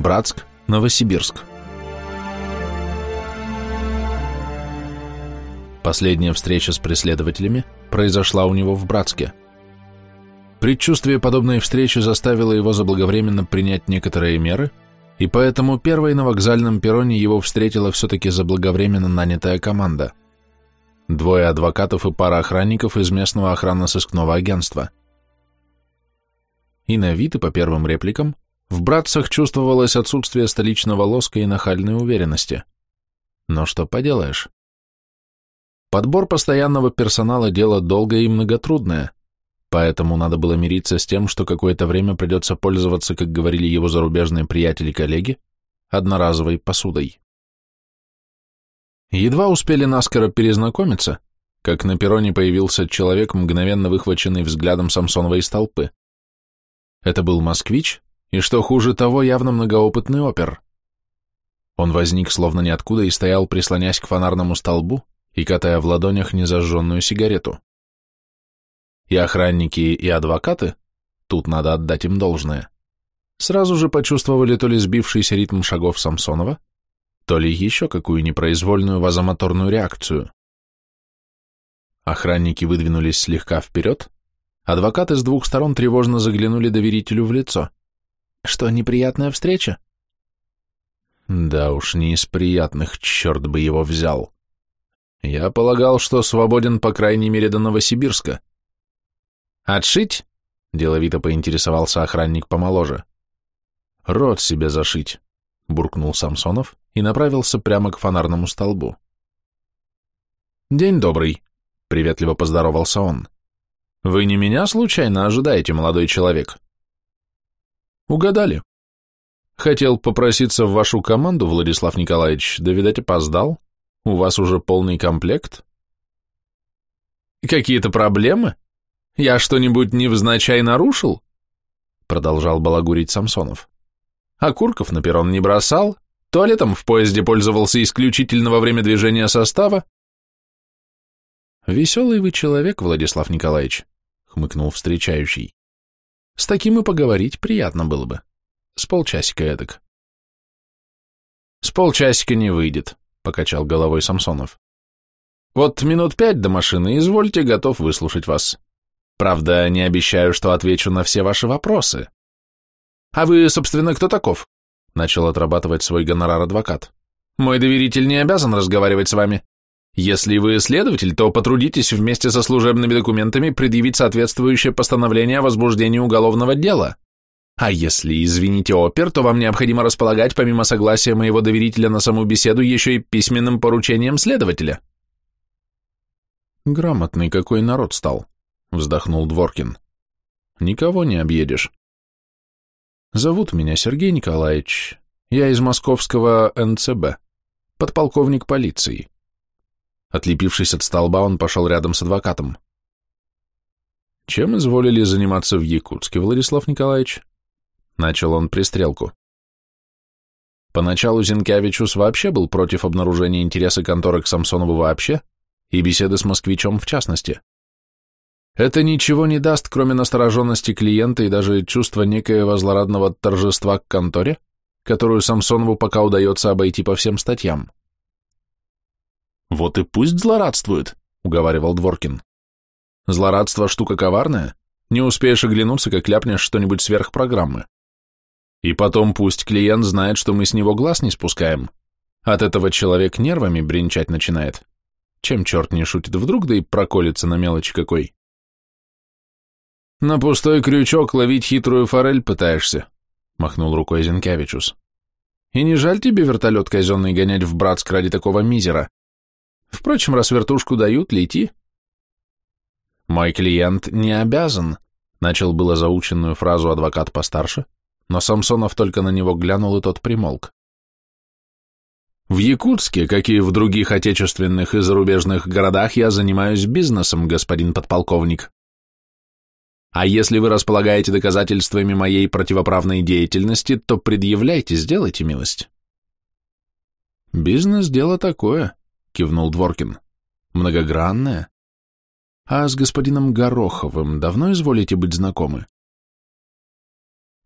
Братск, Новосибирск. Последняя встреча с преследователями произошла у него в Братске. Предчувствие подобной встречи заставило его заблаговременно принять некоторые меры, и поэтому первой на вокзальном перроне его встретила все-таки заблаговременно нанятая команда. Двое адвокатов и пара охранников из местного охранно-сыскного агентства. И на вид, и по первым репликам, в братцах чувствовалось отсутствие столичного лоска и нахальной уверенности. Но что поделаешь? Подбор постоянного персонала – дело долгое и многотрудное, поэтому надо было мириться с тем, что какое-то время придется пользоваться, как говорили его зарубежные приятели-коллеги, одноразовой посудой. Едва успели наскоро перезнакомиться, как на перроне появился человек, мгновенно выхваченный взглядом Самсонова из толпы. Это был москвич, и, что хуже того, явно многоопытный опер. Он возник словно ниоткуда и стоял, прислонясь к фонарному столбу, и катая в ладонях незажженную сигарету. И охранники, и адвокаты, тут надо отдать им должное, сразу же почувствовали то ли сбившийся ритм шагов Самсонова, то ли еще какую непроизвольную вазомоторную реакцию. Охранники выдвинулись слегка вперед, адвокаты с двух сторон тревожно заглянули доверителю в лицо. «Что, неприятная встреча?» Да уж, не из приятных, черт бы его взял. Я полагал, что свободен по крайней мере до Новосибирска. Отшить? Деловито поинтересовался охранник помоложе. Рот себе зашить, буркнул Самсонов и направился прямо к фонарному столбу. День добрый, приветливо поздоровался он. Вы не меня случайно ожидаете, молодой человек? Угадали. Хотел попроситься в вашу команду, Владислав Николаевич, да, видать, опоздал. У вас уже полный комплект? Какие-то проблемы? Я что-нибудь невзначай нарушил? Продолжал балагурить Самсонов. Окурков на перрон не бросал, туалетом в поезде пользовался исключительно во время движения состава. Веселый вы человек, Владислав Николаевич, хмыкнул встречающий. С таким и поговорить приятно было бы. С полчасика эдак. С полчасика не выйдет, — покачал головой Самсонов. «Вот минут пять до машины, извольте, готов выслушать вас. Правда, не обещаю, что отвечу на все ваши вопросы». «А вы, собственно, кто таков?» — начал отрабатывать свой гонорар адвокат. «Мой доверитель не обязан разговаривать с вами. Если вы следователь, то потрудитесь вместе со служебными документами предъявить соответствующее постановление о возбуждении уголовного дела». А если, извините, опер, то вам необходимо располагать, помимо согласия моего доверителя на саму беседу, еще и письменным поручением следователя. Грамотный какой народ стал, вздохнул Дворкин. Никого не объедешь. Зовут меня Сергей Николаевич. Я из московского НЦБ, подполковник полиции. Отлепившись от столба, он пошел рядом с адвокатом. Чем изволили заниматься в Якутске, Владислав Николаевич? Начал он пристрелку. Поначалу Зинкевичус вообще был против обнаружения интереса конторы к Самсонову вообще и беседы с москвичом в частности. Это ничего не даст, кроме настороженности клиента и даже чувства некоего злорадного торжества к конторе, которую Самсонову пока удается обойти по всем статьям. «Вот и пусть злорадствует», — уговаривал Дворкин. «Злорадство — штука коварная, не успеешь оглянуться, как ляпнешь что-нибудь сверх программы. И потом пусть клиент знает, что мы с него глаз не спускаем. От этого человек нервами бренчать начинает. Чем черт не шутит, вдруг да и проколется на мелочи какой. На пустой крючок ловить хитрую форель пытаешься, махнул рукой Зинкевичус. И не жаль тебе вертолет казенный гонять в Братск ради такого мизера? Впрочем, раз вертушку дают, лети. Мой клиент не обязан, начал было заученную фразу адвокат постарше, но Самсонов только на него глянул, и тот примолк. В Якутске, как и в других отечественных и зарубежных городах, я занимаюсь бизнесом, господин подполковник. А если вы располагаете доказательствами моей противоправной деятельности, то предъявляйте, сделайте милость. Бизнес – дело такое, кивнул Дворкин. Многогранное. А с господином Гороховым давно изволите быть знакомы?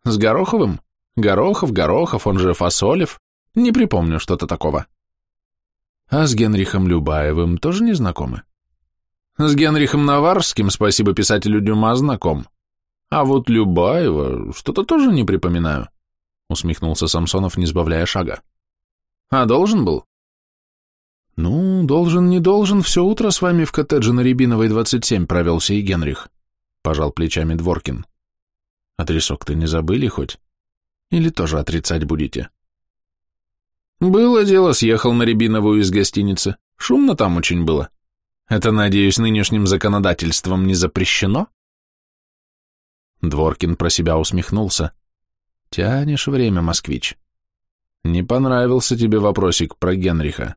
С Гороховым? Горохов, Горохов, он же Фасолев. Не припомню что-то такого. А с Генрихом Любаевым тоже не знакомы? С Генрихом Наварским, спасибо писателю Дюма, знаком. А вот Любаева что-то тоже не припоминаю, усмехнулся Самсонов, не сбавляя шага. А должен был? Ну, должен, не должен, все утро с вами в коттедже на Рябиновой 27 провелся и Генрих, пожал плечами Дворкин. Адресок-то не забыли хоть? Или тоже отрицать будете? Было дело, съехал на Рябиновую из гостиницы. Шумно там очень было. Это, надеюсь, нынешним законодательством не запрещено? Дворкин про себя усмехнулся. Тянешь время, москвич. Не понравился тебе вопросик про Генриха.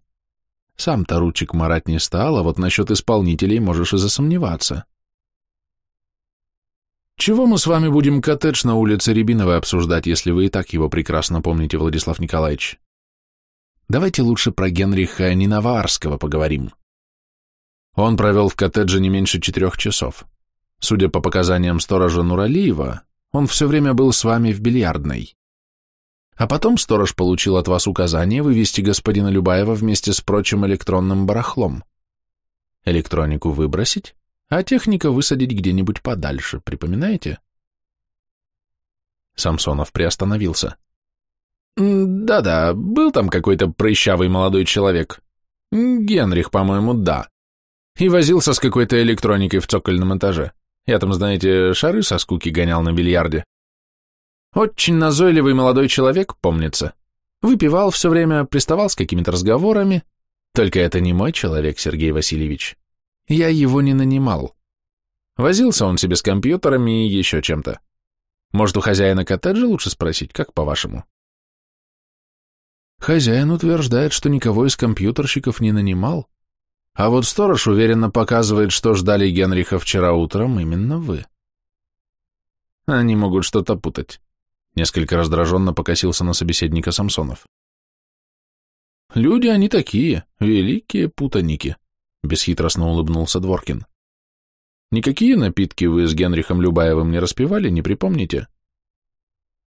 Сам-то ручек марать не стал, а вот насчет исполнителей можешь и засомневаться. Чего мы с вами будем коттедж на улице Рябиновой обсуждать, если вы и так его прекрасно помните, Владислав Николаевич? Давайте лучше про Генриха Нинаварского поговорим. Он провел в коттедже не меньше четырех часов. Судя по показаниям сторожа Нуралиева, он все время был с вами в бильярдной. А потом сторож получил от вас указание вывести господина Любаева вместе с прочим электронным барахлом. Электронику выбросить, а техника высадить где-нибудь подальше, припоминаете? Самсонов приостановился. Да-да, был там какой-то прыщавый молодой человек. Генрих, по-моему, да. И возился с какой-то электроникой в цокольном этаже. Я там, знаете, шары со скуки гонял на бильярде. Очень назойливый молодой человек, помнится. Выпивал все время, приставал с какими-то разговорами. Только это не мой человек, Сергей Васильевич. Я его не нанимал. Возился он себе с компьютерами и еще чем-то. Может, у хозяина коттеджа лучше спросить, как по-вашему? Хозяин утверждает, что никого из компьютерщиков не нанимал, а вот сторож уверенно показывает, что ждали Генриха вчера утром именно вы. Они могут что-то путать. Несколько раздраженно покосился на собеседника Самсонов. Люди они такие, великие путаники. Бесхитростно улыбнулся Дворкин. Никакие напитки вы с Генрихом Любаевым не распивали, не припомните?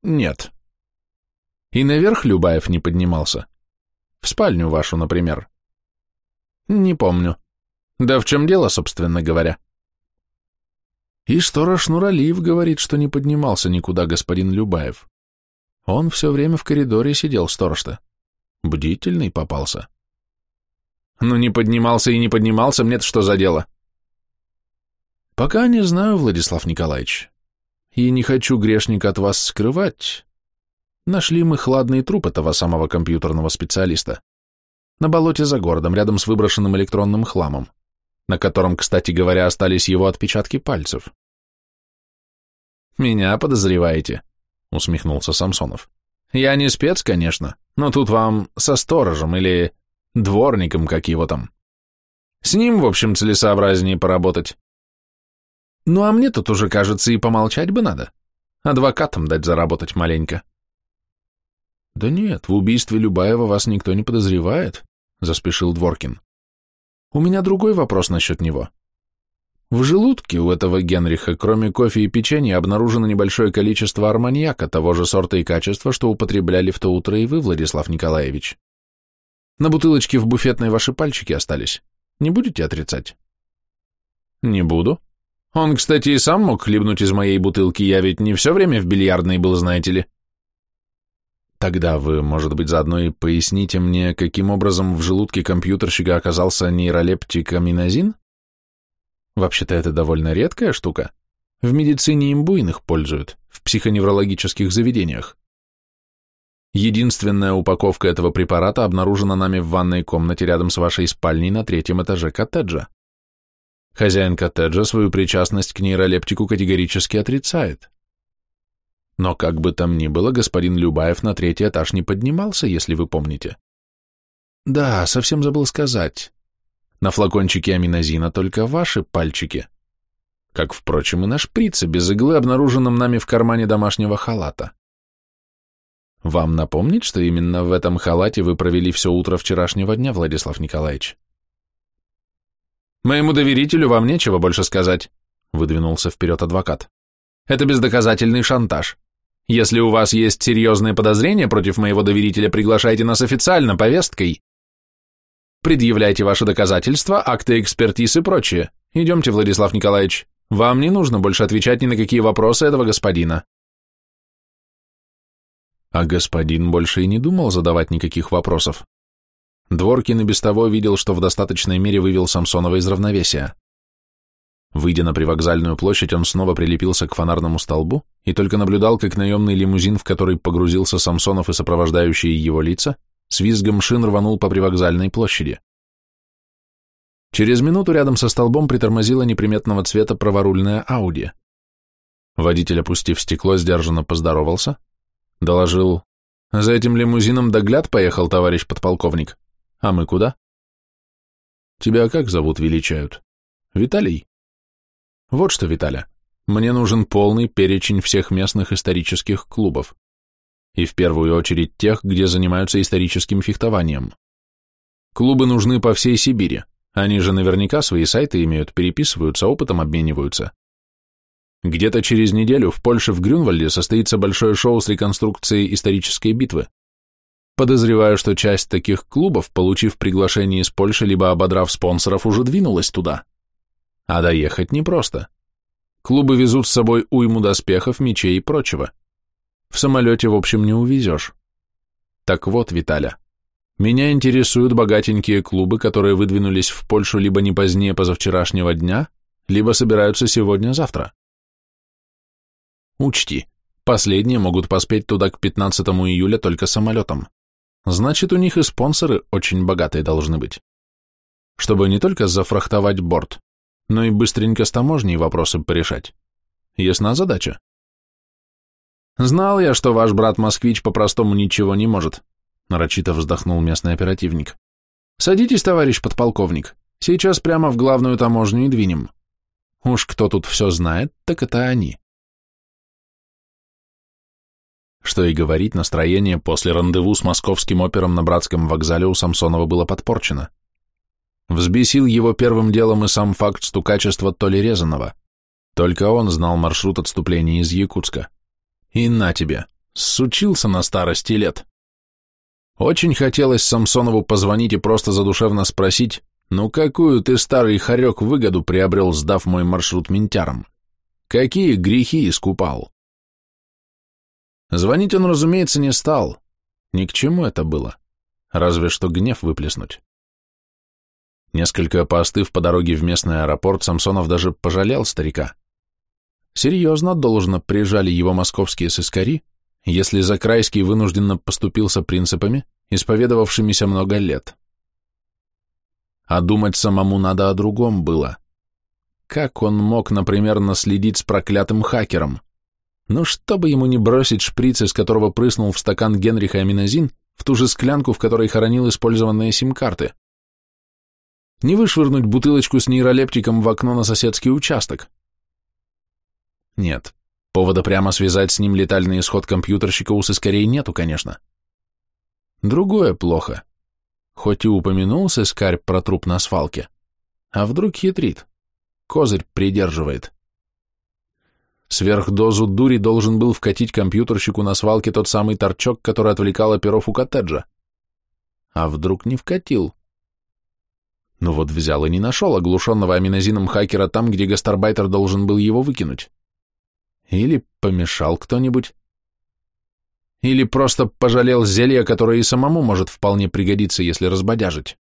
Нет. И наверх Любаев не поднимался? В спальню вашу, например? Не помню. Да в чем дело, собственно говоря? И сторож Нуралиев говорит, что не поднимался никуда господин Любаев. Он все время в коридоре сидел, сторож-то. Бдительный попался. Ну, не поднимался и не поднимался, мне-то что за дело? Пока не знаю, Владислав Николаевич. И не хочу грешника от вас скрывать. Нашли мы хладный труп этого самого компьютерного специалиста. На болоте за городом, рядом с выброшенным электронным хламом, на котором, кстати говоря, остались его отпечатки пальцев. «Меня подозреваете?» — усмехнулся Самсонов. «Я не спец, конечно, но тут вам со сторожем или дворником, как его там. С ним, в общем, целесообразнее поработать. Ну, а мне тут уже, кажется, и помолчать бы надо. Адвокатом дать заработать маленько. Да нет, в убийстве Любаева вас никто не подозревает, заспешил Дворкин. У меня другой вопрос насчет него. В желудке у этого Генриха, кроме кофе и печенья, обнаружено небольшое количество арманьяка того же сорта и качества, что употребляли в то утро и вы, Владислав Николаевич. На бутылочке в буфетной ваши пальчики остались. Не будете отрицать? Не буду. Он, кстати, и сам мог хлебнуть из моей бутылки, я ведь не все время в бильярдной был, знаете ли. Тогда вы, может быть, заодно и поясните мне, каким образом в желудке компьютерщика оказался нейролептик аминозин? Вообще-то это довольно редкая штука. В медицине им буйных пользуют, в психоневрологических заведениях. Единственная упаковка этого препарата обнаружена нами в ванной комнате рядом с вашей спальней на третьем этаже коттеджа. Хозяин коттеджа свою причастность к нейролептику категорически отрицает. Но как бы там ни было, господин Любаев на третий этаж не поднимался, если вы помните. Да, совсем забыл сказать. На флакончике аминозина только ваши пальчики. Как, впрочем, и на шприце без иглы, обнаруженном нами в кармане домашнего халата. Вам напомнить, что именно в этом халате вы провели все утро вчерашнего дня, Владислав Николаевич? Моему доверителю вам нечего больше сказать, выдвинулся вперед адвокат. Это бездоказательный шантаж. Если у вас есть серьезные подозрения против моего доверителя, приглашайте нас официально повесткой. Предъявляйте ваши доказательства, акты экспертиз и прочее. Идемте, Владислав Николаевич. Вам не нужно больше отвечать ни на какие вопросы этого господина. А господин больше и не думал задавать никаких вопросов. Дворкин и без того видел, что в достаточной мере вывел Самсонова из равновесия. Выйдя на привокзальную площадь, он снова прилепился к фонарному столбу и только наблюдал, как наемный лимузин, в который погрузился Самсонов и сопровождающие его лица, с визгом шин рванул по привокзальной площади. Через минуту рядом со столбом притормозила неприметного цвета праворульная Ауди. Водитель, опустив стекло, сдержанно поздоровался, доложил, «За этим лимузином догляд поехал товарищ подполковник. А мы куда?» «Тебя как зовут величают?» «Виталий?» «Вот что, Виталя, мне нужен полный перечень всех местных исторических клубов. И в первую очередь тех, где занимаются историческим фехтованием. Клубы нужны по всей Сибири, они же наверняка свои сайты имеют, переписываются, опытом обмениваются. Где-то через неделю в Польше в Грюнвальде состоится большое шоу с реконструкцией исторической битвы. Подозреваю, что часть таких клубов, получив приглашение из Польши, либо ободрав спонсоров, уже двинулась туда. А доехать непросто. Клубы везут с собой уйму доспехов, мечей и прочего. В самолете, в общем, не увезешь. Так вот, Виталя, меня интересуют богатенькие клубы, которые выдвинулись в Польшу либо не позднее позавчерашнего дня, либо собираются сегодня-завтра. Учти, последние могут поспеть туда к 15 июля только самолетом. Значит, у них и спонсоры очень богатые должны быть. Чтобы не только зафрахтовать борт, но и быстренько с таможней вопросы порешать. Ясна задача? Знал я, что ваш брат-москвич по-простому ничего не может, нарочито вздохнул местный оперативник. Садитесь, товарищ подполковник, сейчас прямо в главную таможню и двинем. Уж кто тут все знает, так это они. Что и говорить, настроение после рандеву с московским опером на Братском вокзале у Самсонова было подпорчено. Взбесил его первым делом и сам факт стукачества Толи Резанова. Только он знал маршрут отступления из Якутска. И на тебе, сучился на старости лет. Очень хотелось Самсонову позвонить и просто задушевно спросить, ну какую ты, старый хорек, выгоду приобрел, сдав мой маршрут ментярам? Какие грехи искупал? Звонить он, разумеется, не стал. Ни к чему это было. Разве что гнев выплеснуть. Несколько поостыв по дороге в местный аэропорт, Самсонов даже пожалел старика. Серьезно, должно, прижали его московские сыскари, если Закрайский вынужденно поступился принципами, исповедовавшимися много лет. А думать самому надо о другом было. Как он мог, например, наследить с проклятым хакером? Ну, чтобы ему не бросить шприц, из которого прыснул в стакан Генриха аминозин, в ту же склянку, в которой хоронил использованные сим-карты. Не вышвырнуть бутылочку с нейролептиком в окно на соседский участок. Нет, Повода прямо связать с ним летальный исход компьютерщика у сыскарей нету, конечно. Другое плохо. Хоть и упомянул сыскарь про труп на свалке, а вдруг хитрит, козырь придерживает. Сверхдозу дури должен был вкатить компьютерщику на свалке тот самый торчок, который отвлекал оперов у коттеджа. А вдруг не вкатил? Ну вот взял и не нашел оглушенного аминозином хакера там, где гастарбайтер должен был его выкинуть. Или помешал кто-нибудь. Или просто пожалел зелья, которое и самому может вполне пригодиться, если разбодяжить.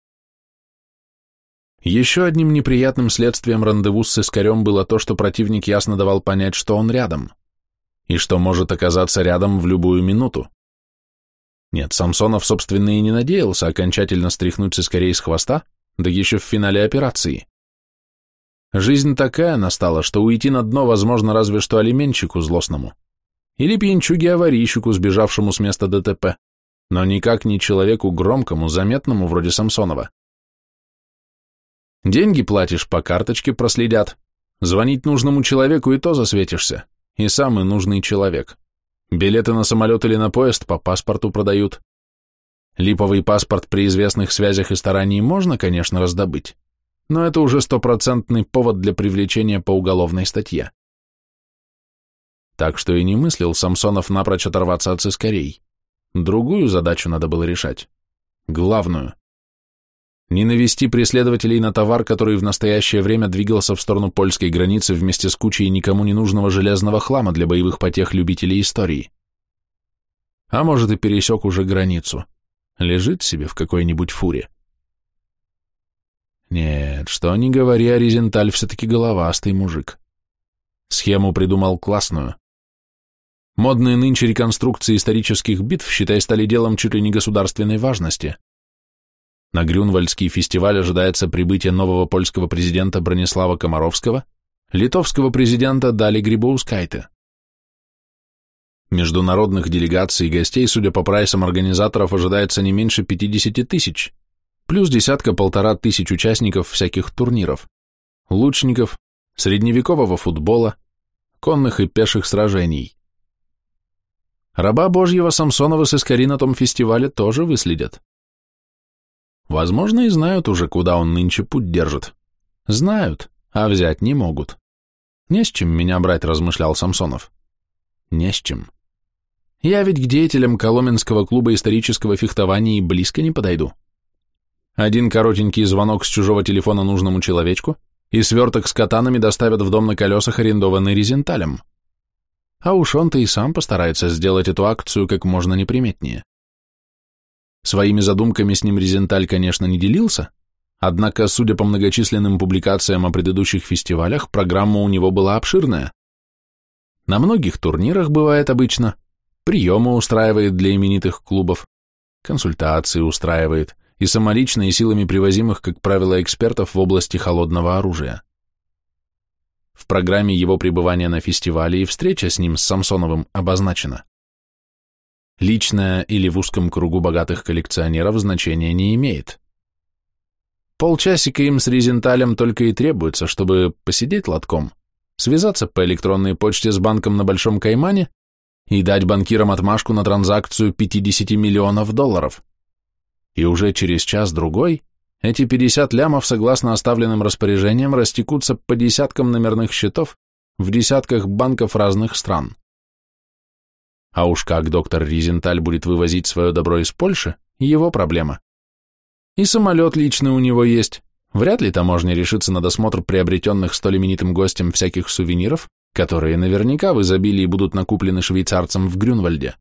Еще одним неприятным следствием рандеву с Искарем было то, что противник ясно давал понять, что он рядом, и что может оказаться рядом в любую минуту. Нет, Самсонов, собственно, и не надеялся окончательно стряхнуть Искарей с хвоста, да еще в финале операции. Жизнь такая настала, что уйти на дно возможно разве что алименщику злостному. Или пьянчуге-аварийщику, сбежавшему с места ДТП, но никак не человеку громкому, заметному, вроде Самсонова. Деньги платишь, по карточке проследят. Звонить нужному человеку и то засветишься. И самый нужный человек. Билеты на самолет или на поезд по паспорту продают. Липовый паспорт при известных связях и старании можно, конечно, раздобыть но это уже стопроцентный повод для привлечения по уголовной статье. Так что и не мыслил Самсонов напрочь оторваться от сыскарей. Другую задачу надо было решать. Главную. Не навести преследователей на товар, который в настоящее время двигался в сторону польской границы вместе с кучей никому не нужного железного хлама для боевых потех любителей истории. А может и пересек уже границу. Лежит себе в какой-нибудь фуре. Нет, что ни говори, а Резенталь все-таки головастый мужик. Схему придумал классную. Модные нынче реконструкции исторических битв, считай, стали делом чуть ли не государственной важности. На Грюнвальдский фестиваль ожидается прибытие нового польского президента Бронислава Комаровского, литовского президента Дали Грибоускайте. Международных делегаций и гостей, судя по прайсам организаторов, ожидается не меньше 50 тысяч, плюс десятка-полтора тысяч участников всяких турниров, лучников, средневекового футбола, конных и пеших сражений. Раба Божьего Самсонова с Искари на том фестивале тоже выследят. Возможно, и знают уже, куда он нынче путь держит. Знают, а взять не могут. Не с чем меня брать, размышлял Самсонов. Не с чем. Я ведь к деятелям Коломенского клуба исторического фехтования и близко не подойду. Один коротенький звонок с чужого телефона нужному человечку, и сверток с катанами доставят в дом на колесах, арендованный Резенталем. А уж он-то и сам постарается сделать эту акцию как можно неприметнее. Своими задумками с ним Резенталь, конечно, не делился, однако, судя по многочисленным публикациям о предыдущих фестивалях, программа у него была обширная. На многих турнирах бывает обычно – приемы устраивает для именитых клубов, консультации устраивает и самолично и силами привозимых, как правило, экспертов в области холодного оружия. В программе его пребывания на фестивале и встреча с ним, с Самсоновым, обозначена. Личное или в узком кругу богатых коллекционеров значения не имеет. Полчасика им с Резенталем только и требуется, чтобы посидеть лотком, связаться по электронной почте с банком на Большом Каймане и дать банкирам отмашку на транзакцию 50 миллионов долларов. И уже через час-другой эти 50 лямов, согласно оставленным распоряжениям, растекутся по десяткам номерных счетов в десятках банков разных стран. А уж как доктор Ризенталь будет вывозить свое добро из Польши, его проблема. И самолет личный у него есть. Вряд ли таможня решится на досмотр приобретенных столь именитым гостем всяких сувениров, которые наверняка в изобилии будут накуплены швейцарцем в Грюнвальде.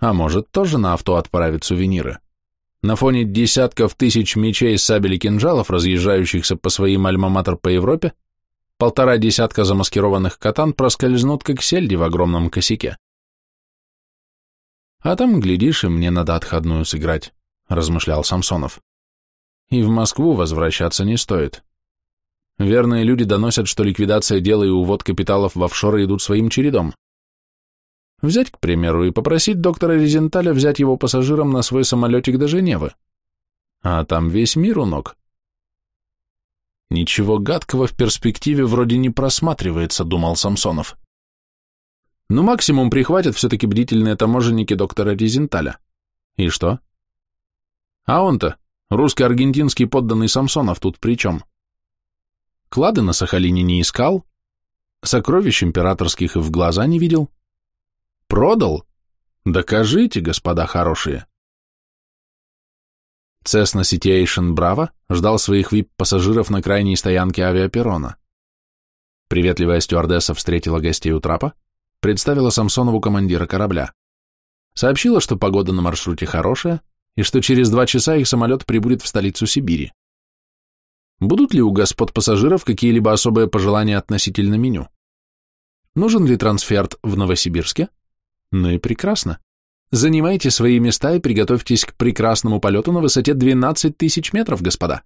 А может, тоже на авто отправить сувениры? На фоне десятков тысяч мечей, сабель и кинжалов, разъезжающихся по своим альма-матер по Европе, полтора десятка замаскированных катан проскользнут, как сельди в огромном косяке. А там, глядишь, и мне надо отходную сыграть, размышлял Самсонов. И в Москву возвращаться не стоит. Верные люди доносят, что ликвидация дела и увод капиталов в офшоры идут своим чередом. Взять, к примеру, и попросить доктора Резенталя взять его пассажиром на свой самолетик до Женевы. А там весь мир у ног. Ничего гадкого в перспективе вроде не просматривается, думал Самсонов. Ну, максимум прихватят все-таки бдительные таможенники доктора Резенталя. И что? А он-то, русско-аргентинский подданный Самсонов, тут при чем? Клады на Сахалине не искал, сокровищ императорских и в глаза не видел. Продал? Докажите, господа хорошие. Cessna Citation Bravo ждал своих вип-пассажиров на крайней стоянке авиаперона. Приветливая стюардесса встретила гостей у трапа, представила Самсонову командира корабля. Сообщила, что погода на маршруте хорошая и что через два часа их самолет прибудет в столицу Сибири. Будут ли у господ пассажиров какие-либо особые пожелания относительно меню? Нужен ли трансферт в Новосибирске? Ну и прекрасно. Занимайте свои места и приготовьтесь к прекрасному полету на высоте 12 тысяч метров, господа.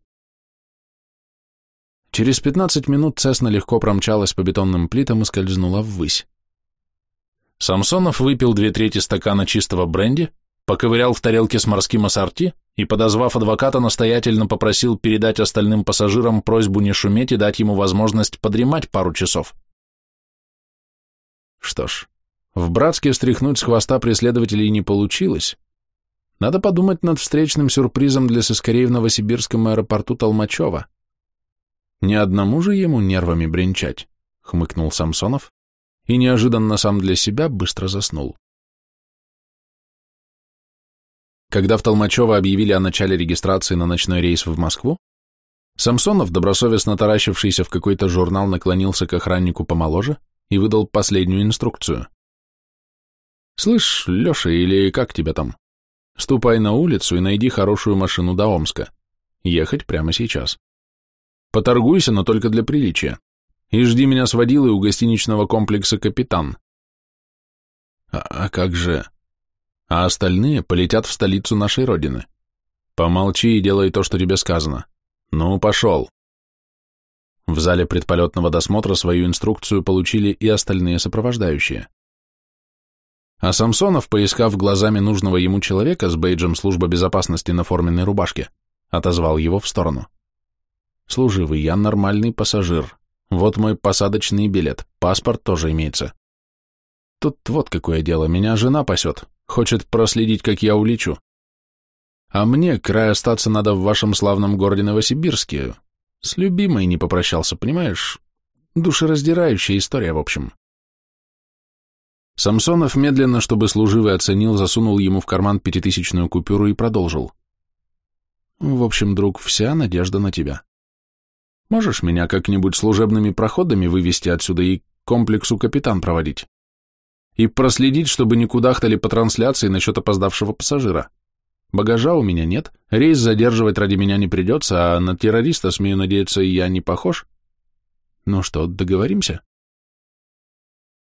Через 15 минут Цесна легко промчалась по бетонным плитам и скользнула ввысь. Самсонов выпил две трети стакана чистого бренди, поковырял в тарелке с морским ассорти и, подозвав адвоката, настоятельно попросил передать остальным пассажирам просьбу не шуметь и дать ему возможность подремать пару часов. Что ж, в Братске стряхнуть с хвоста преследователей не получилось. Надо подумать над встречным сюрпризом для сыскарей в Новосибирском аэропорту Толмачева. Не одному же ему нервами бренчать, хмыкнул Самсонов и неожиданно сам для себя быстро заснул. Когда в Толмачево объявили о начале регистрации на ночной рейс в Москву, Самсонов, добросовестно таращившийся в какой-то журнал, наклонился к охраннику помоложе и выдал последнюю инструкцию. «Слышь, Леша, или как тебя там? Ступай на улицу и найди хорошую машину до Омска. Ехать прямо сейчас. Поторгуйся, но только для приличия. И жди меня с водилой у гостиничного комплекса «Капитан». А, а как же... А остальные полетят в столицу нашей родины. Помолчи и делай то, что тебе сказано. Ну, пошел. В зале предполетного досмотра свою инструкцию получили и остальные сопровождающие. А Самсонов, поискав глазами нужного ему человека с бейджем службы безопасности на форменной рубашке, отозвал его в сторону. «Служивый, я нормальный пассажир. Вот мой посадочный билет, паспорт тоже имеется. Тут вот какое дело, меня жена пасет, хочет проследить, как я улечу. А мне край остаться надо в вашем славном городе Новосибирске. С любимой не попрощался, понимаешь? Душераздирающая история, в общем». Самсонов медленно, чтобы служивый оценил, засунул ему в карман пятитысячную купюру и продолжил. В общем, друг, вся надежда на тебя. Можешь меня как-нибудь служебными проходами вывести отсюда и комплексу капитан проводить? И проследить, чтобы не кудахтали по трансляции насчет опоздавшего пассажира. Багажа у меня нет, рейс задерживать ради меня не придется, а на террориста, смею надеяться, я не похож. Ну что, договоримся?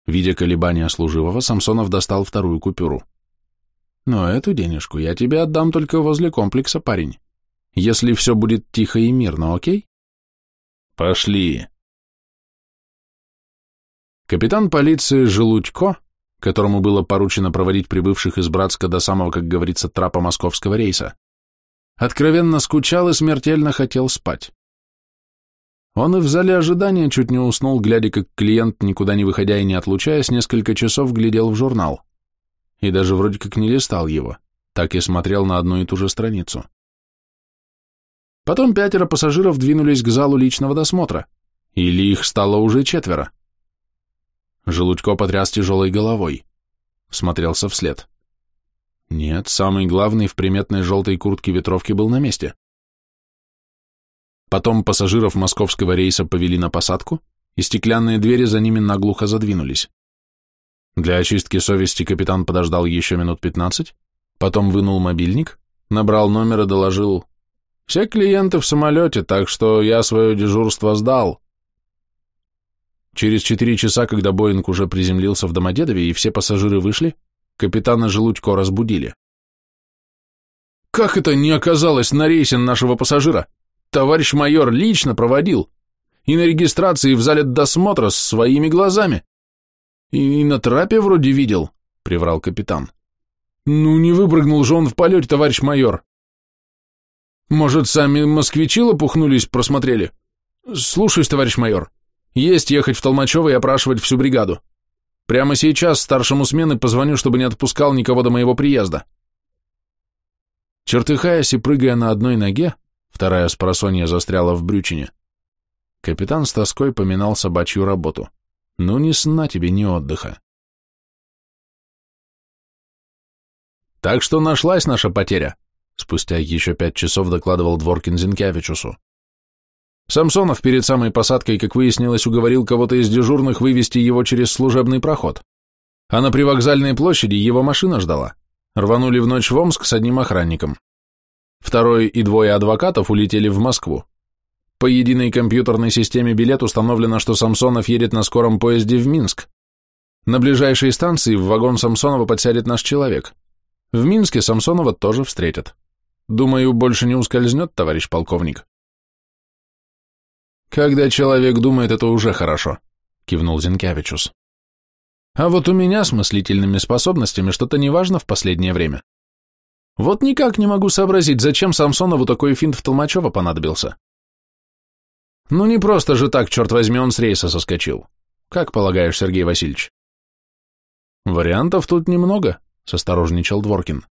Видя колебания служивого, Самсонов достал вторую купюру. «Но эту денежку я тебе отдам только возле комплекса, парень. Если все будет тихо и мирно, окей?» «Пошли!» Капитан полиции Желудько, которому было поручено проводить прибывших из Братска до самого, как говорится, трапа московского рейса, откровенно скучал и смертельно хотел спать. Он и в зале ожидания чуть не уснул, глядя, как клиент, никуда не выходя и не отлучаясь, несколько часов глядел в журнал. И даже вроде как не листал его, так и смотрел на одну и ту же страницу. Потом пятеро пассажиров двинулись к залу личного досмотра, или их стало уже четверо. Желудько потряс тяжелой головой, смотрелся вслед. Нет, самый главный в приметной желтой куртке ветровки был на месте. Потом пассажиров московского рейса повели на посадку, и стеклянные двери за ними наглухо задвинулись. Для очистки совести капитан подождал еще минут пятнадцать, потом вынул мобильник, набрал номер и доложил «Все клиенты в самолете, так что я свое дежурство сдал». Через четыре часа, когда Боинг уже приземлился в Домодедове и все пассажиры вышли, капитана Желудько разбудили. «Как это не оказалось на рейсе нашего пассажира?» Товарищ майор лично проводил. И на регистрации в зале досмотра с своими глазами. И на трапе вроде видел, приврал капитан. Ну, не выпрыгнул же он в полете, товарищ майор. Может, сами москвичи лопухнулись, просмотрели? Слушаюсь, товарищ майор. Есть ехать в Толмачево и опрашивать всю бригаду. Прямо сейчас старшему смены позвоню, чтобы не отпускал никого до моего приезда. Чертыхаясь и прыгая на одной ноге, Вторая спросонья застряла в брючине. Капитан с тоской поминал собачью работу. Ну, ни сна тебе, ни отдыха. Так что нашлась наша потеря, спустя еще пять часов докладывал Дворкин Зинкевичусу. Самсонов перед самой посадкой, как выяснилось, уговорил кого-то из дежурных вывести его через служебный проход. А на привокзальной площади его машина ждала. Рванули в ночь в Омск с одним охранником. Второй и двое адвокатов улетели в Москву. По единой компьютерной системе билет установлено, что Самсонов едет на скором поезде в Минск. На ближайшей станции в вагон Самсонова подсядет наш человек. В Минске Самсонова тоже встретят. Думаю, больше не ускользнет, товарищ полковник. Когда человек думает, это уже хорошо, кивнул Зинкевичус. А вот у меня с мыслительными способностями что-то неважно в последнее время. Вот никак не могу сообразить, зачем Самсонову такой финт в Толмачева понадобился. Ну не просто же так, черт возьми, он с рейса соскочил. Как полагаешь, Сергей Васильевич? Вариантов тут немного, состорожничал Дворкин.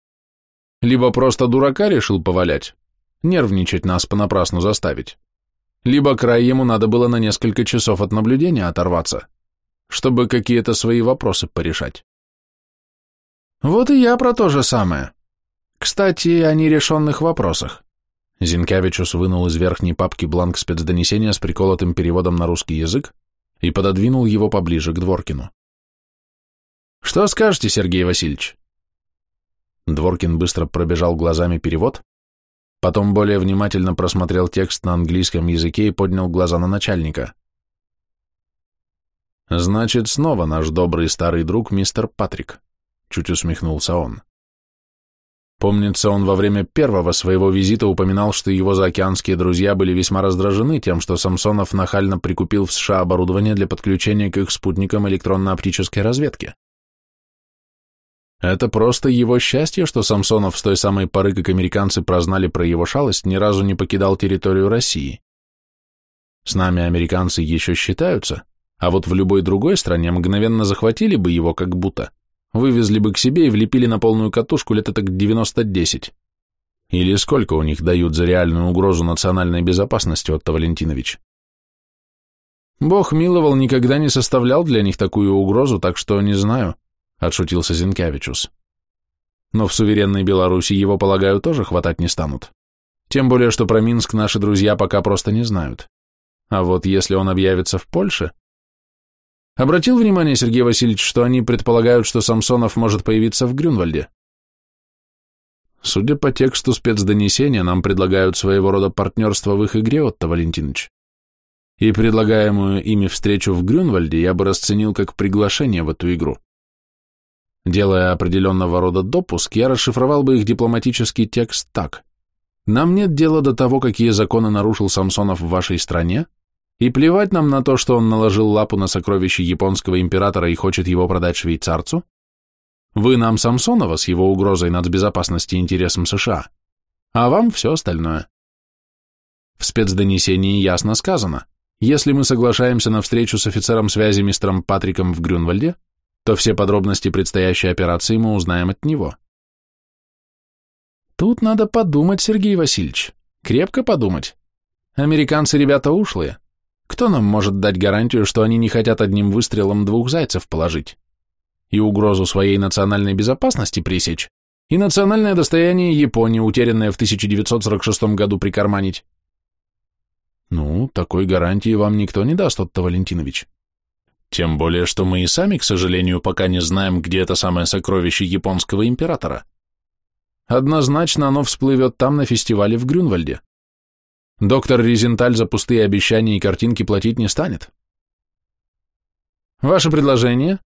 Либо просто дурака решил повалять, нервничать нас понапрасну заставить. Либо край ему надо было на несколько часов от наблюдения оторваться. чтобы какие-то свои вопросы порешать. Вот и я про то же самое. Кстати, о нерешенных вопросах. Зинкевичус вынул из верхней папки бланк спецдонесения с приколотым переводом на русский язык и пододвинул его поближе к Дворкину. «Что скажете, Сергей Васильевич?» Дворкин быстро пробежал глазами перевод, потом более внимательно просмотрел текст на английском языке и поднял глаза на начальника. «Значит, снова наш добрый старый друг мистер Патрик», — чуть усмехнулся он. Помнится, он во время первого своего визита упоминал, что его заокеанские друзья были весьма раздражены тем, что Самсонов нахально прикупил в США оборудование для подключения к их спутникам электронно-оптической разведки. Это просто его счастье, что Самсонов с той самой поры, как американцы прознали про его шалость, ни разу не покидал территорию России. С нами американцы еще считаются, а вот в любой другой стране мгновенно захватили бы его как будто, вывезли бы к себе и влепили на полную катушку лет так 90-10. Или сколько у них дают за реальную угрозу национальной безопасности, Отто Валентинович? Бог миловал, никогда не составлял для них такую угрозу, так что не знаю, — отшутился Зинкевичус. Но в суверенной Беларуси его, полагаю, тоже хватать не станут. Тем более, что про Минск наши друзья пока просто не знают. А вот если он объявится в Польше... Обратил внимание Сергей Васильевич, что они предполагают, что Самсонов может появиться в Грюнвальде? Судя по тексту спецдонесения, нам предлагают своего рода партнерство в их игре, Отто Валентинович. И предлагаемую ими встречу в Грюнвальде я бы расценил как приглашение в эту игру. Делая определенного рода допуск, я расшифровал бы их дипломатический текст так. Нам нет дела до того, какие законы нарушил Самсонов в вашей стране, и плевать нам на то, что он наложил лапу на сокровище японского императора и хочет его продать швейцарцу. Вы нам Самсонова с его угрозой нацбезопасности и интересам США, а вам все остальное. В спецдонесении ясно сказано, если мы соглашаемся на встречу с офицером связи мистером Патриком в Грюнвальде, то все подробности предстоящей операции мы узнаем от него. Тут надо подумать, Сергей Васильевич, крепко подумать. Американцы ребята ушлые. Кто нам может дать гарантию, что они не хотят одним выстрелом двух зайцев положить? И угрозу своей национальной безопасности пресечь, и национальное достояние Японии, утерянное в 1946 году, прикарманить. Ну, такой гарантии вам никто не даст, Отто Валентинович. Тем более, что мы и сами, к сожалению, пока не знаем, где это самое сокровище японского императора. Однозначно оно всплывет там, на фестивале в Грюнвальде. Доктор Ризенталь за пустые обещания и картинки платить не станет. Ваше предложение?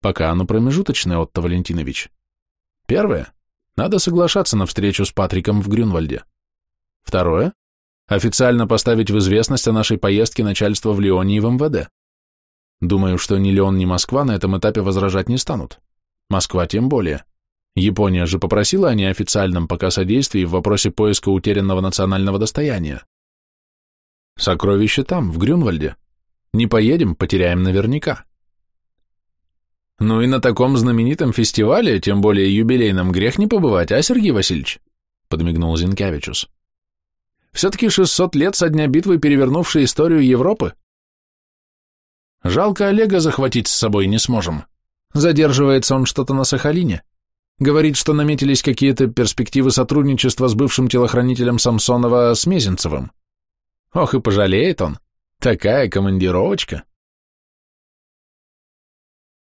Пока оно промежуточное, Отто Валентинович. Первое. Надо соглашаться на встречу с Патриком в Грюнвальде. Второе. Официально поставить в известность о нашей поездке начальство в Лионе и в МВД. Думаю, что ни Леон, ни Москва на этом этапе возражать не станут. Москва тем более. Япония же попросила о неофициальном пока содействии в вопросе поиска утерянного национального достояния. Сокровище там, в Грюнвальде. Не поедем, потеряем наверняка. Ну и на таком знаменитом фестивале, тем более юбилейном, грех не побывать, а, Сергей Васильевич? Подмигнул Зинкевичус. Все-таки 600 лет со дня битвы, перевернувшей историю Европы. Жалко Олега захватить с собой не сможем. Задерживается он что-то на Сахалине. Говорит, что наметились какие-то перспективы сотрудничества с бывшим телохранителем Самсонова с Мезенцевым. Ох и пожалеет он. Такая командировочка.